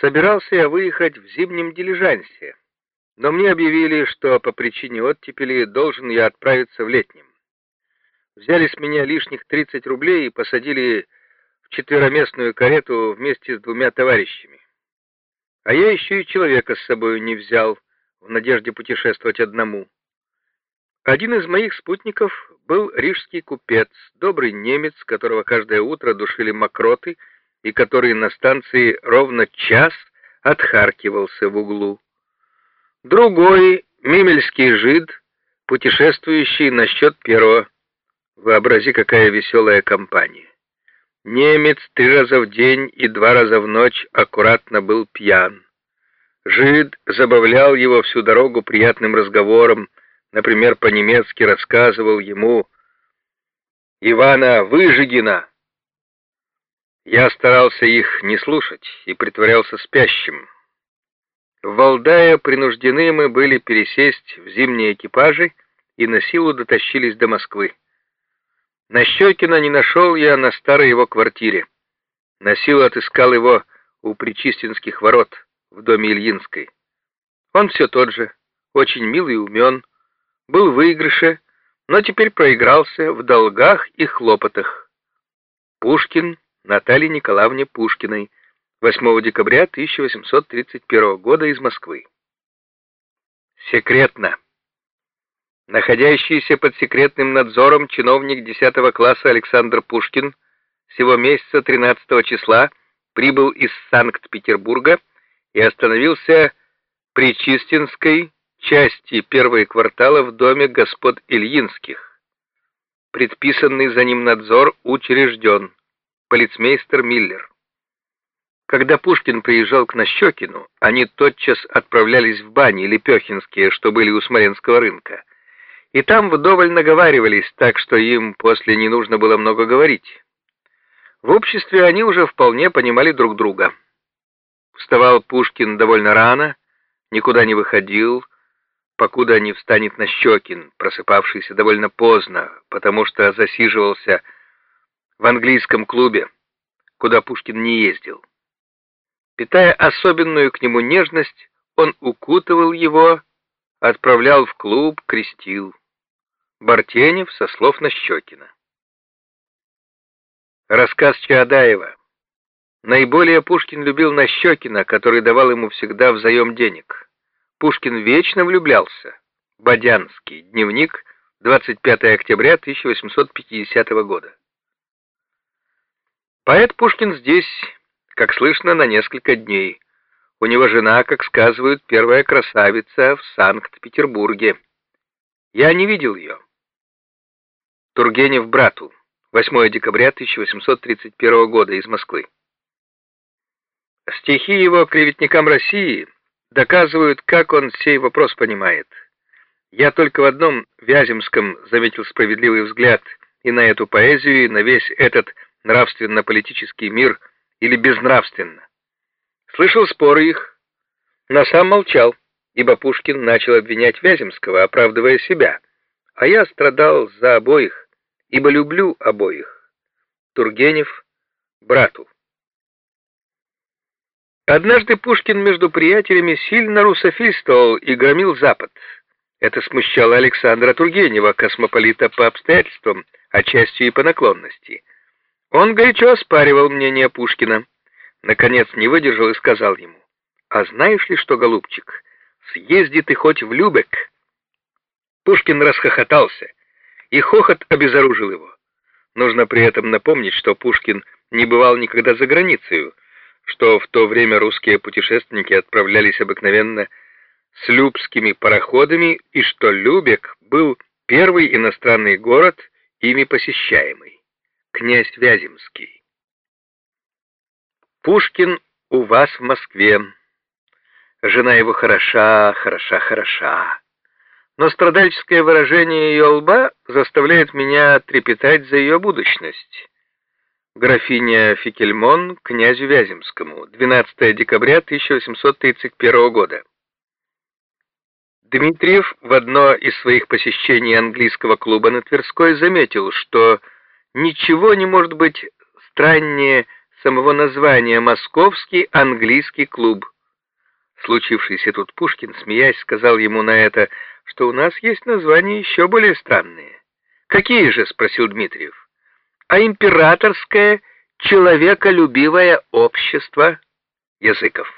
Собирался я выехать в зимнем дилижансе, но мне объявили, что по причине оттепели должен я отправиться в летнем. Взяли с меня лишних 30 рублей и посадили в четвероместную карету вместе с двумя товарищами. А я еще и человека с собой не взял, в надежде путешествовать одному. Один из моих спутников был рижский купец, добрый немец, которого каждое утро душили мокроты, и который на станции ровно час отхаркивался в углу. Другой, мимельский жид, путешествующий насчет первого. Вообрази, какая веселая компания. Немец три раза в день и два раза в ночь аккуратно был пьян. Жид забавлял его всю дорогу приятным разговором, например, по-немецки рассказывал ему «Ивана Выжигина, я старался их не слушать и притворялся спящим. В Валдае принуждены мы были пересесть в зимние экипажи и на силу дотащились до Москвы. На Щекина не нашел я на старой его квартире. На силу отыскал его у Причистинских ворот в доме Ильинской. Он все тот же, очень милый и умен, был в выигрыше, но теперь проигрался в долгах и хлопотах. Пушкин Наталье Николаевне Пушкиной 8 декабря 1831 года из Москвы. Секретно. Находящийся под секретным надзором чиновник 10 класса Александр Пушкин всего месяца 13 числа прибыл из Санкт-Петербурга и остановился при Чистинской части первой квартала в доме господ Ильинских. Предписанный за ним надзор учрежден полицмейстер Миллер. Когда Пушкин приезжал к Нащекину, они тотчас отправлялись в бани Лепехинские, что были у Смоленского рынка. И там вдоволь наговаривались, так что им после не нужно было много говорить. В обществе они уже вполне понимали друг друга. Вставал Пушкин довольно рано, никуда не выходил, покуда не встанет Нащекин, просыпавшийся довольно поздно, потому что засиживался в английском клубе, куда Пушкин не ездил. Питая особенную к нему нежность, он укутывал его, отправлял в клуб, крестил. Бартенев со слов Нащекина. Рассказ Чаадаева. Наиболее Пушкин любил Нащекина, который давал ему всегда взаем денег. Пушкин вечно влюблялся. Бодянский. Дневник. 25 октября 1850 года. Поэт Пушкин здесь, как слышно, на несколько дней. У него жена, как сказывают, первая красавица в Санкт-Петербурге. Я не видел ее. Тургенев брату. 8 декабря 1831 года из Москвы. Стихи его клеветникам России доказывают, как он сей вопрос понимает. Я только в одном Вяземском заметил справедливый взгляд и на эту поэзию, и на весь этот нравственно-политический мир или безнравственно. Слышал споры их, но сам молчал, ибо Пушкин начал обвинять Вяземского, оправдывая себя, а я страдал за обоих, ибо люблю обоих. Тургенев брату. Однажды Пушкин между приятелями сильно русофильствовал и громил Запад. Это смущало Александра Тургенева, космополита по обстоятельствам, а частью и по наклонности. Он горячо оспаривал мнение Пушкина. Наконец не выдержал и сказал ему, «А знаешь ли что, голубчик, съезди ты хоть в Любек». Пушкин расхохотался, и хохот обезоружил его. Нужно при этом напомнить, что Пушкин не бывал никогда за границей, что в то время русские путешественники отправлялись обыкновенно с любскими пароходами, и что Любек был первый иностранный город, ими посещаемый князь Вяземский. Пушкин у вас в Москве. Жена его хороша, хороша, хороша. Но страдальческое выражение ее лба заставляет меня трепетать за ее будущность. Графиня Фикельмон князю Вяземскому. 12 декабря 1831 года. Дмитриев в одно из своих посещений английского клуба на Тверской заметил, что Ничего не может быть страннее самого названия «Московский английский клуб». Случившийся тут Пушкин, смеясь, сказал ему на это, что у нас есть названия еще более странные. «Какие же?» — спросил Дмитриев. «А императорское человеколюбивое общество?» Языков.